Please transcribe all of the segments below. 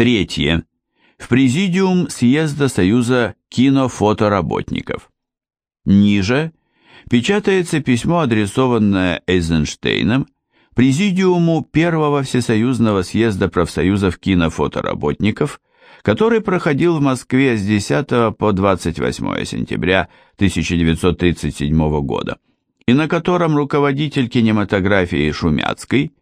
Третье. В Президиум съезда Союза кинофотоработников. Ниже печатается письмо, адресованное Эйзенштейном Президиуму Первого Всесоюзного съезда профсоюзов кинофотоработников, который проходил в Москве с 10 по 28 сентября 1937 года, и на котором руководитель кинематографии Шумяцкий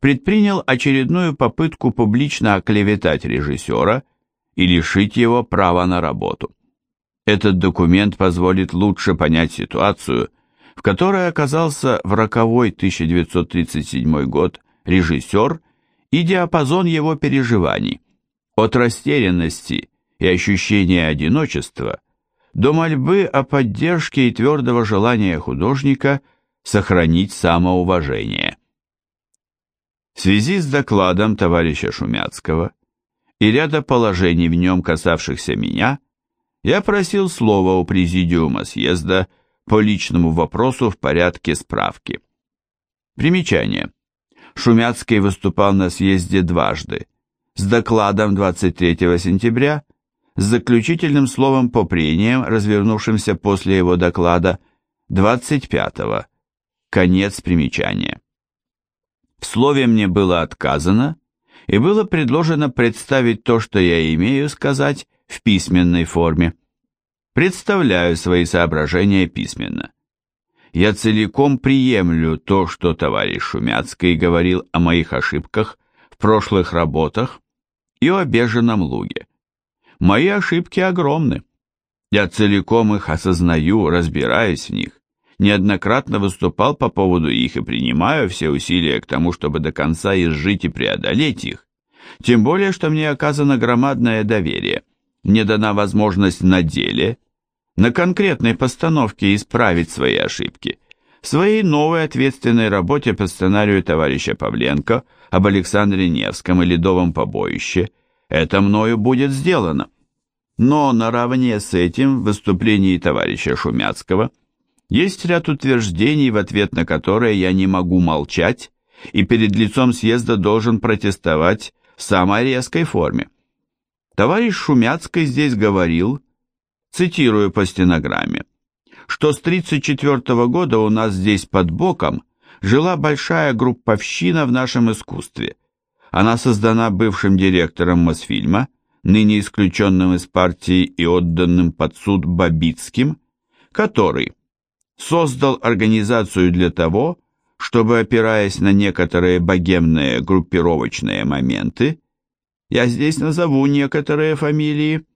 предпринял очередную попытку публично оклеветать режиссера и лишить его права на работу. Этот документ позволит лучше понять ситуацию, в которой оказался в роковой 1937 год режиссер и диапазон его переживаний, от растерянности и ощущения одиночества до мольбы о поддержке и твердого желания художника сохранить самоуважение. В связи с докладом товарища Шумяцкого и ряда положений в нем касавшихся меня, я просил слова у Президиума съезда по личному вопросу в порядке справки. Примечание. Шумяцкий выступал на съезде дважды, с докладом 23 сентября, с заключительным словом по прениям, развернувшимся после его доклада 25-го. Конец примечания. В слове мне было отказано, и было предложено представить то, что я имею сказать, в письменной форме. Представляю свои соображения письменно. Я целиком приемлю то, что товарищ Шумяцкий говорил о моих ошибках в прошлых работах и о беженом луге. Мои ошибки огромны. Я целиком их осознаю, разбираюсь в них неоднократно выступал по поводу их и принимаю все усилия к тому, чтобы до конца изжить и преодолеть их. Тем более, что мне оказано громадное доверие. Мне дана возможность на деле, на конкретной постановке исправить свои ошибки. В своей новой ответственной работе по сценарию товарища Павленко об Александре Невском и Ледовом побоище это мною будет сделано. Но наравне с этим в выступлении товарища Шумяцкого – есть ряд утверждений, в ответ на которые я не могу молчать и перед лицом съезда должен протестовать в самой резкой форме. Товарищ Шумяцкий здесь говорил, цитирую по стенограмме, что с 1934 года у нас здесь под боком жила большая групповщина в нашем искусстве. Она создана бывшим директором Мосфильма, ныне исключенным из партии и отданным под суд Бабицким, который создал организацию для того, чтобы, опираясь на некоторые богемные группировочные моменты, я здесь назову некоторые фамилии,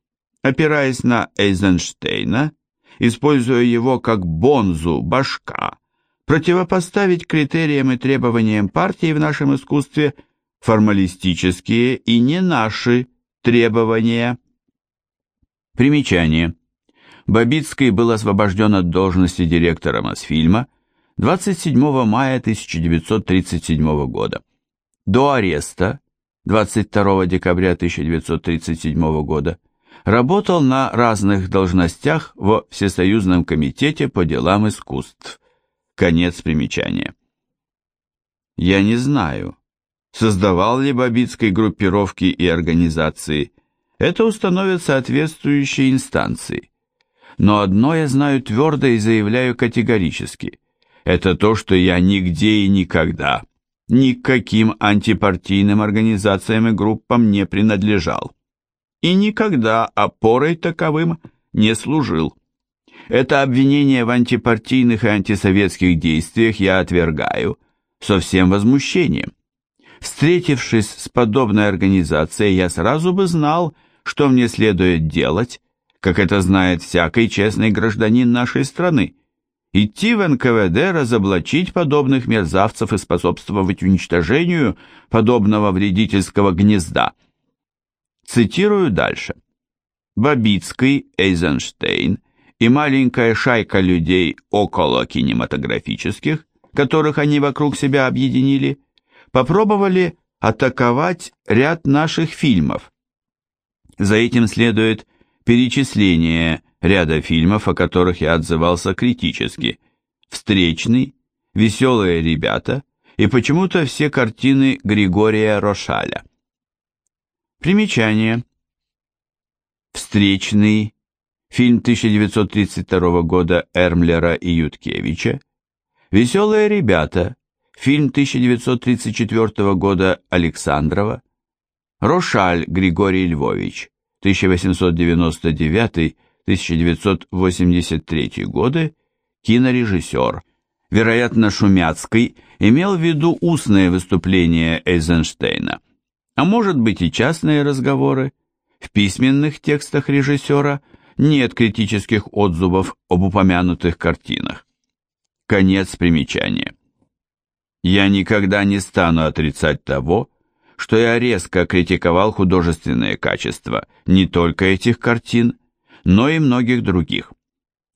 опираясь на Эйзенштейна, используя его как бонзу, башка, противопоставить критериям и требованиям партии в нашем искусстве формалистические и не наши требования. Примечание. Бабицкий был освобожден от должности директора Мосфильма 27 мая 1937 года. До ареста 22 декабря 1937 года работал на разных должностях во Всесоюзном комитете по делам искусств. Конец примечания. Я не знаю, создавал ли Бабицкой группировки и организации. Это установят соответствующие инстанции но одно я знаю твердо и заявляю категорически. Это то, что я нигде и никогда, ни к каким антипартийным организациям и группам не принадлежал. И никогда опорой таковым не служил. Это обвинение в антипартийных и антисоветских действиях я отвергаю со всем возмущением. Встретившись с подобной организацией, я сразу бы знал, что мне следует делать, как это знает всякий честный гражданин нашей страны, идти в НКВД, разоблачить подобных мерзавцев и способствовать уничтожению подобного вредительского гнезда. Цитирую дальше. Бабицкий, Эйзенштейн и маленькая шайка людей около кинематографических, которых они вокруг себя объединили, попробовали атаковать ряд наших фильмов. За этим следует перечисление ряда фильмов, о которых я отзывался критически. «Встречный», «Веселые ребята» и почему-то все картины Григория Рошаля. Примечание. Встречный. Фильм 1932 года Эрмлера и Юткевича. Веселые ребята. Фильм 1934 года Александрова. Рошаль Григорий Львович. 1899-1983 годы. Кинорежиссер. Вероятно, Шумяцкий имел в виду устные выступления Эйзенштейна а может быть и частные разговоры. В письменных текстах режиссера нет критических отзывов об упомянутых картинах. Конец примечания. Я никогда не стану отрицать того, что я резко критиковал художественные качества не только этих картин, но и многих других.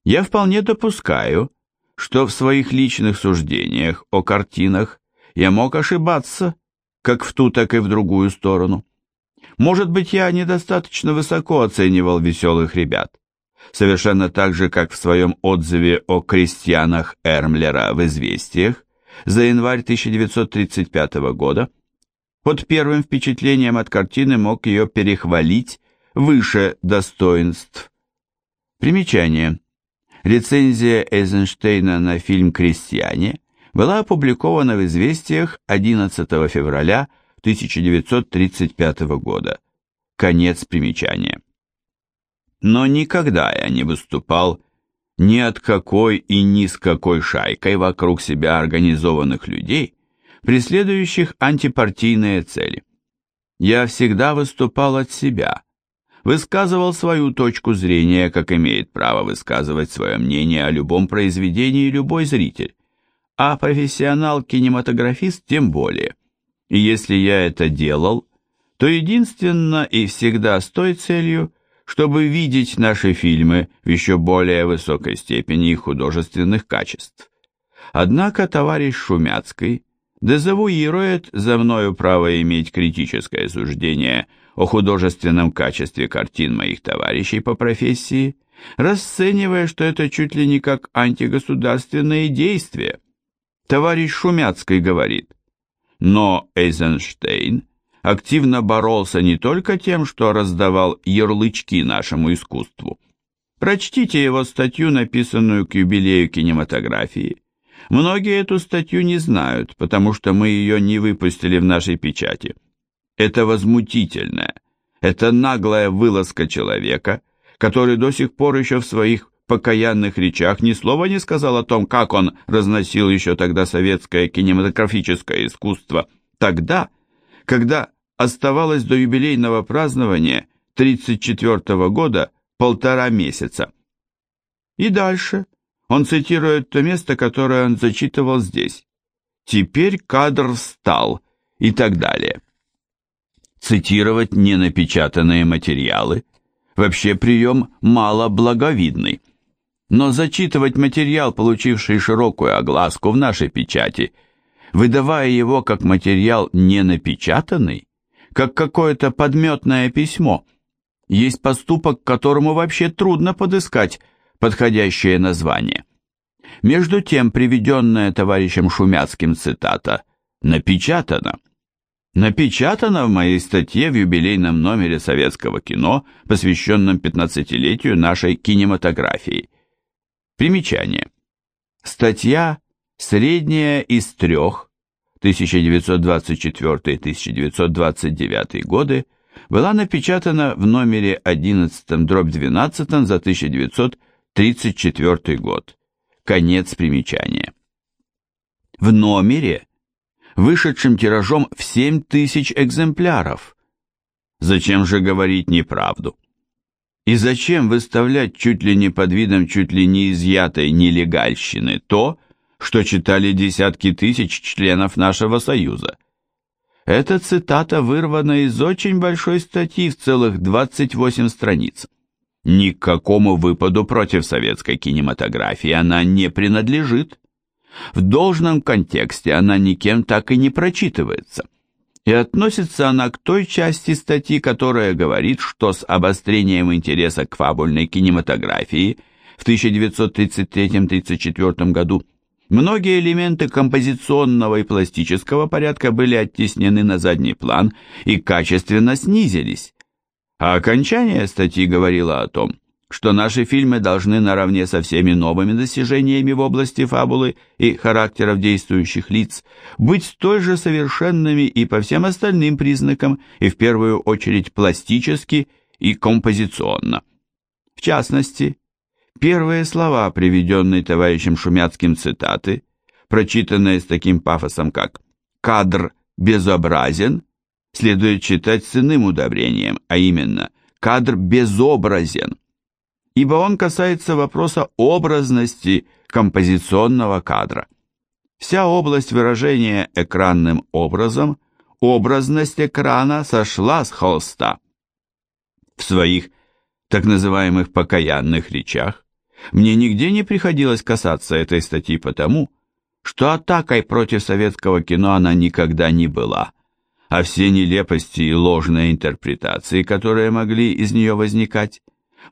Я вполне допускаю, что в своих личных суждениях о картинах я мог ошибаться как в ту, так и в другую сторону. Может быть, я недостаточно высоко оценивал веселых ребят. Совершенно так же, как в своем отзыве о крестьянах Эрмлера в «Известиях» за январь 1935 года, под первым впечатлением от картины мог ее перехвалить выше достоинств. Примечание. Рецензия Эйзенштейна на фильм «Крестьяне» была опубликована в «Известиях» 11 февраля 1935 года. Конец примечания. Но никогда я не выступал ни от какой и ни с какой шайкой вокруг себя организованных людей, преследующих антипартийные цели. Я всегда выступал от себя, высказывал свою точку зрения, как имеет право высказывать свое мнение о любом произведении любой зритель, а профессионал-кинематографист тем более. И если я это делал, то единственно и всегда с той целью, чтобы видеть наши фильмы в еще более высокой степени их художественных качеств. Однако товарищ Шумяцкий дезавуирует за мною право иметь критическое суждение о художественном качестве картин моих товарищей по профессии, расценивая, что это чуть ли не как антигосударственные действия. Товарищ Шумяцкий говорит, но Эйзенштейн активно боролся не только тем, что раздавал ярлычки нашему искусству. Прочтите его статью, написанную к юбилею кинематографии. Многие эту статью не знают, потому что мы ее не выпустили в нашей печати. Это возмутительная, это наглая вылазка человека, который до сих пор еще в своих покаянных речах ни слова не сказал о том, как он разносил еще тогда советское кинематографическое искусство, тогда, когда оставалось до юбилейного празднования 1934 года полтора месяца. И дальше он цитирует то место, которое он зачитывал здесь. «Теперь кадр встал» и так далее. Цитировать ненапечатанные материалы – вообще прием мало благовидный но зачитывать материал, получивший широкую огласку в нашей печати, выдавая его как материал не напечатанный, как какое-то подметное письмо, есть поступок, которому вообще трудно подыскать подходящее название. Между тем, приведенная товарищем Шумяцким цитата напечатана. Напечатана в моей статье в юбилейном номере советского кино, посвященном 15-летию нашей кинематографии. Примечание. Статья «Средняя из трех» 1924-1929 годы была напечатана в номере 11-12 за 1929 34 год. Конец примечания. В номере, вышедшем тиражом в 7000 экземпляров. Зачем же говорить неправду? И зачем выставлять чуть ли не под видом чуть ли не изъятой нелегальщины то, что читали десятки тысяч членов нашего Союза? Эта цитата вырвана из очень большой статьи в целых 28 страниц. Ни к какому выпаду против советской кинематографии она не принадлежит. В должном контексте она никем так и не прочитывается и относится она к той части статьи, которая говорит, что с обострением интереса к фабульной кинематографии в 1933-34 году Многие элементы композиционного и пластического порядка были оттеснены на задний план и качественно снизились. А окончание статьи говорило о том, что наши фильмы должны наравне со всеми новыми достижениями в области фабулы и характеров действующих лиц быть столь же совершенными и по всем остальным признакам, и в первую очередь пластически и композиционно. В частности, первые слова, приведенные товарищем Шумяцким цитаты, прочитанные с таким пафосом, как «кадр безобразен», следует читать с иным удобрением, а именно «кадр безобразен», ибо он касается вопроса образности композиционного кадра. Вся область выражения экранным образом, образность экрана сошла с холста. В своих так называемых покаянных речах мне нигде не приходилось касаться этой статьи потому, что атакой против советского кино она никогда не была, а все нелепости и ложные интерпретации, которые могли из нее возникать,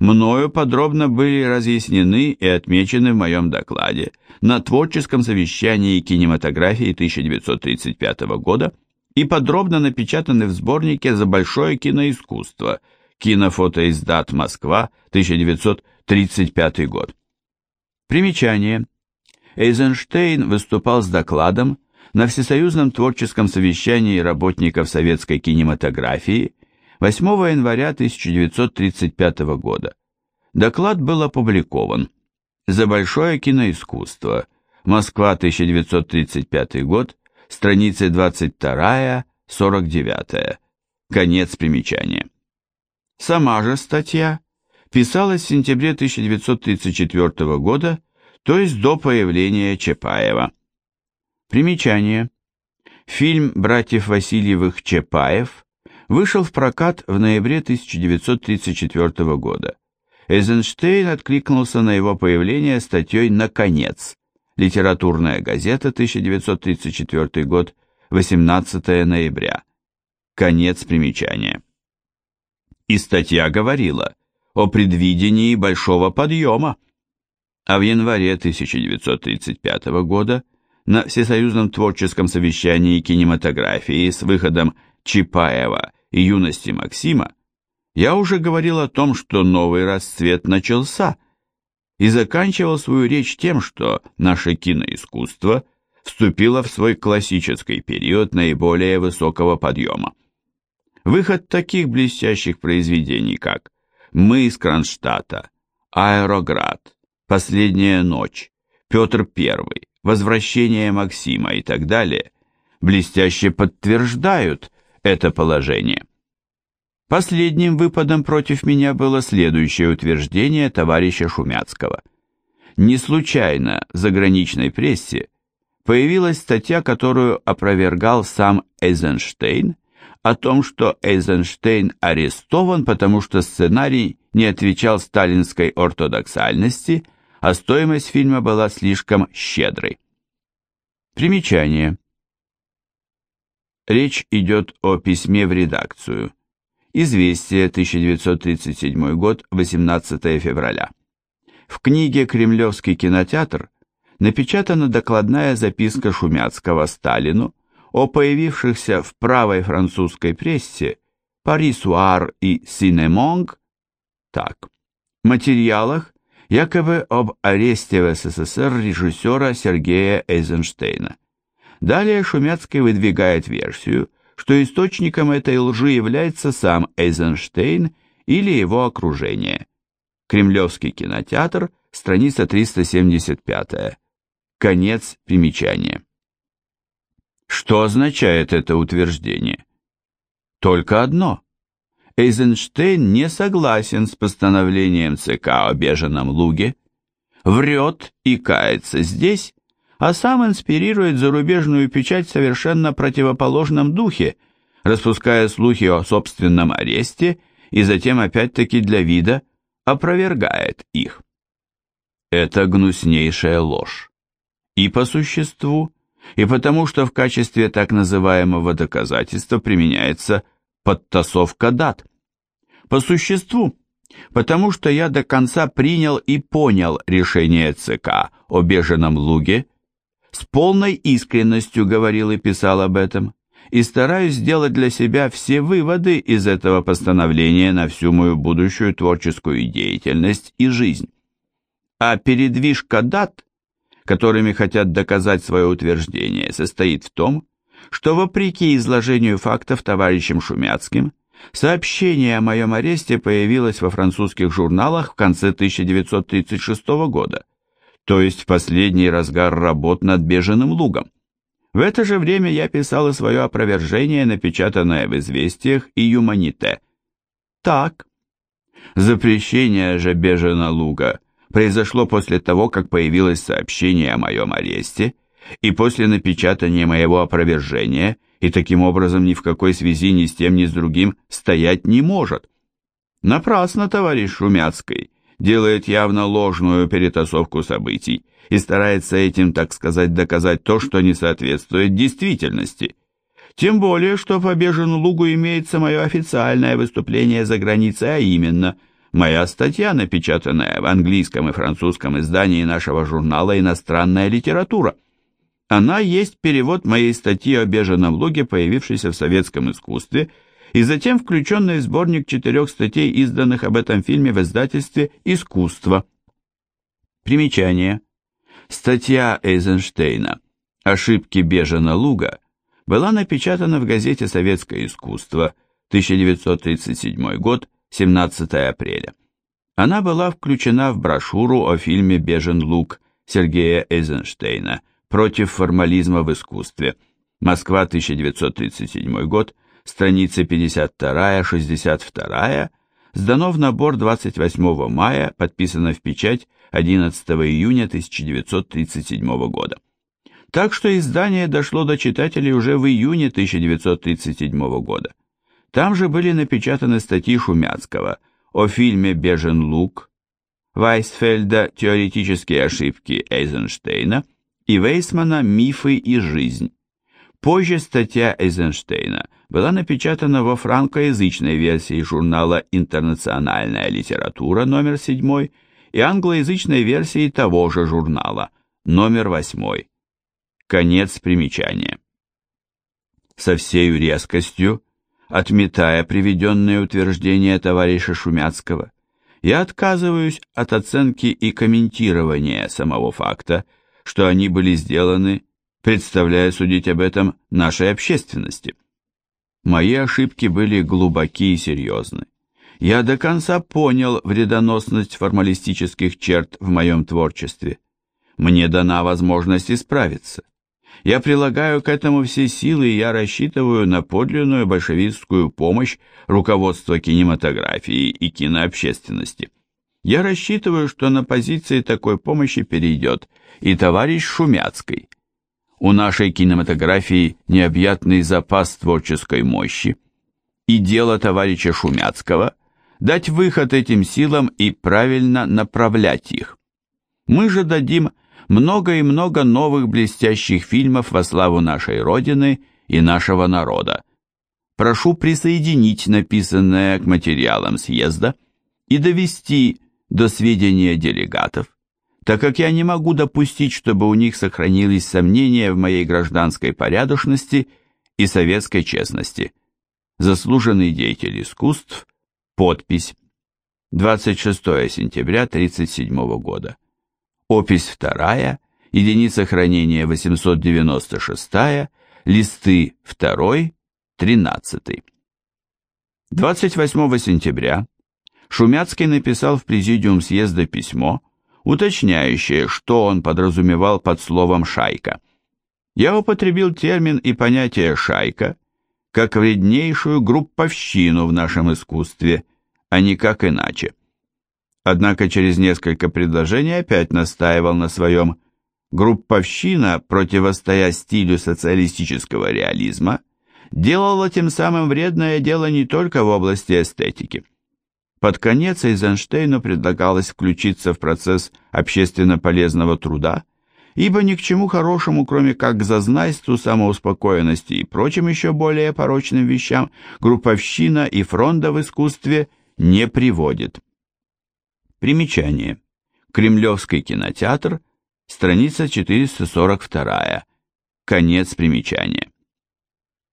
мною подробно были разъяснены и отмечены в моем докладе на творческом совещании кинематографии 1935 года и подробно напечатаны в сборнике «За большое киноискусство» Кинофотоиздат Москва, 1935 год. Примечание. Эйзенштейн выступал с докладом на Всесоюзном творческом совещании работников советской кинематографии 8 января 1935 года. Доклад был опубликован. За большое киноискусство. Москва, 1935 год, страницы 22-49. Конец примечания. Сама же статья писалась в сентябре 1934 года, то есть до появления Чапаева. Примечание. Фильм братьев Васильевых «Чапаев» вышел в прокат в ноябре 1934 года. Эйзенштейн откликнулся на его появление статьей «Наконец». Литературная газета, 1934 год, 18 ноября. Конец примечания. И статья говорила о предвидении большого подъема. А в январе 1935 года на Всесоюзном творческом совещании кинематографии с выходом Чапаева и юности Максима, я уже говорил о том, что новый расцвет начался, и заканчивал свою речь тем, что наше киноискусство вступило в свой классический период наиболее высокого подъема. Выход таких блестящих произведений, как «Мы из Кронштадта», «Аэроград», «Последняя ночь», «Петр I», «Возвращение Максима» и так далее, блестяще подтверждают это положение. Последним выпадом против меня было следующее утверждение товарища Шумяцкого. Не случайно в заграничной прессе появилась статья, которую опровергал сам Эйзенштейн, о том, что Эйзенштейн арестован, потому что сценарий не отвечал сталинской ортодоксальности, а стоимость фильма была слишком щедрой. Примечание. Речь идет о письме в редакцию. Известие, 1937 год, 18 февраля. В книге «Кремлевский кинотеатр» напечатана докладная записка Шумяцкого Сталину о появившихся в правой французской прессе «Парисуар» и «Синемонг» так. Материалах якобы об аресте в СССР режиссера Сергея Эйзенштейна. Далее Шумяцкий выдвигает версию, что источником этой лжи является сам Эйзенштейн или его окружение. Кремлевский кинотеатр, страница 375. Конец примечания. Что означает это утверждение? Только одно. Эйзенштейн не согласен с постановлением ЦК о беженом луге, врет и кается здесь, а сам инспирирует зарубежную печать в совершенно противоположном духе, распуская слухи о собственном аресте и затем опять-таки для вида опровергает их. Это гнуснейшая ложь. И по существу, и потому что в качестве так называемого доказательства применяется подтасовка дат. По существу, потому что я до конца принял и понял решение ЦК о беженом луге С полной искренностью говорил и писал об этом, и стараюсь сделать для себя все выводы из этого постановления на всю мою будущую творческую деятельность и жизнь. А передвижка дат, которыми хотят доказать свое утверждение, состоит в том, что вопреки изложению фактов товарищем Шумяцким, сообщение о моем аресте появилось во французских журналах в конце 1936 года, то есть в последний разгар работ над «Беженым лугом». В это же время я писал и свое опровержение, напечатанное в «Известиях» и «Юманите». Так. Запрещение же «Бежена луга» произошло после того, как появилось сообщение о моем аресте, и после напечатания моего опровержения, и таким образом ни в какой связи ни с тем, ни с другим стоять не может. Напрасно, товарищ Шумяцкий, делает явно ложную перетасовку событий и старается этим, так сказать, доказать то, что не соответствует действительности. Тем более, что по Бежену Лугу имеется мое официальное выступление за границей, а именно моя статья, напечатанная в английском и французском издании нашего журнала «Иностранная литература». Она есть перевод моей статьи о Беженом Луге, появившейся в советском искусстве, и затем включенной в сборник четырех статей, изданных об этом фильме в издательстве «Искусство». Примечание. Статья Эйзенштейна «Ошибки Бежена Луга» была напечатана в газете «Советское искусство», 1937 год, 17 апреля. Она была включена в брошюру о фильме «Бежен Луг» Сергея Эйзенштейна «Против формализма в искусстве», Москва, 1937 год, страницы 52-62, сдано в набор 28 мая, подписано в печать 11 июня 1937 года. Так что издание дошло до читателей уже в июне 1937 года. Там же были напечатаны статьи Шумяцкого о фильме «Бежен лук», Вайсфельда «Теоретические ошибки Эйзенштейна» и Вейсмана «Мифы и жизнь». Позже статья Эйзенштейна была напечатана во франкоязычной версии журнала «Интернациональная литература» номер 7 и англоязычной версии того же журнала номер 8. Конец примечания. Со всей резкостью, отметая приведенные утверждения товарища Шумяцкого, я отказываюсь от оценки и комментирования самого факта, что они были сделаны представляя судить об этом нашей общественности. Мои ошибки были глубоки и серьезны. Я до конца понял вредоносность формалистических черт в моем творчестве. Мне дана возможность исправиться. Я прилагаю к этому все силы, и я рассчитываю на подлинную большевистскую помощь руководства кинематографии и кинообщественности. Я рассчитываю, что на позиции такой помощи перейдет и товарищ Шумяцкий, у нашей кинематографии необъятный запас творческой мощи, и дело товарища Шумяцкого – дать выход этим силам и правильно направлять их. Мы же дадим много и много новых блестящих фильмов во славу нашей Родины и нашего народа. Прошу присоединить написанное к материалам съезда и довести до сведения делегатов, так как я не могу допустить, чтобы у них сохранились сомнения в моей гражданской порядочности и советской честности. Заслуженный деятель искусств, подпись, 26 сентября 1937 года. Опись 2, единица хранения 896, листы 2, 13. 28 сентября Шумяцкий написал в президиум съезда письмо, уточняющее, что он подразумевал под словом «шайка». Я употребил термин и понятие «шайка» как вреднейшую групповщину в нашем искусстве, а не как иначе. Однако через несколько предложений опять настаивал на своем групповщина, противостоя стилю социалистического реализма, делала тем самым вредное дело не только в области эстетики. Под конец Эйзенштейну предлагалось включиться в процесс общественно полезного труда, ибо ни к чему хорошему, кроме как к зазнайству, самоуспокоенности и прочим еще более порочным вещам, групповщина и фронда в искусстве не приводит. Примечание. Кремлевский кинотеатр, страница 442, конец примечания.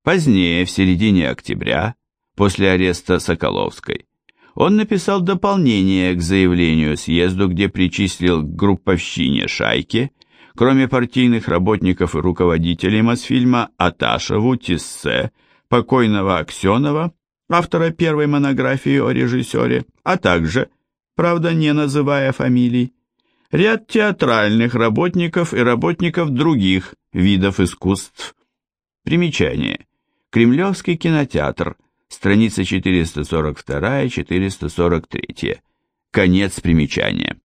Позднее, в середине октября, после ареста Соколовской, он написал дополнение к заявлению съезду, где причислил к групповщине шайки, кроме партийных работников и руководителей Мосфильма, Аташеву, Тиссе, покойного Аксенова, автора первой монографии о режиссере, а также, правда не называя фамилий, ряд театральных работников и работников других видов искусств. Примечание. Кремлевский кинотеатр, страница 442-443. Конец примечания.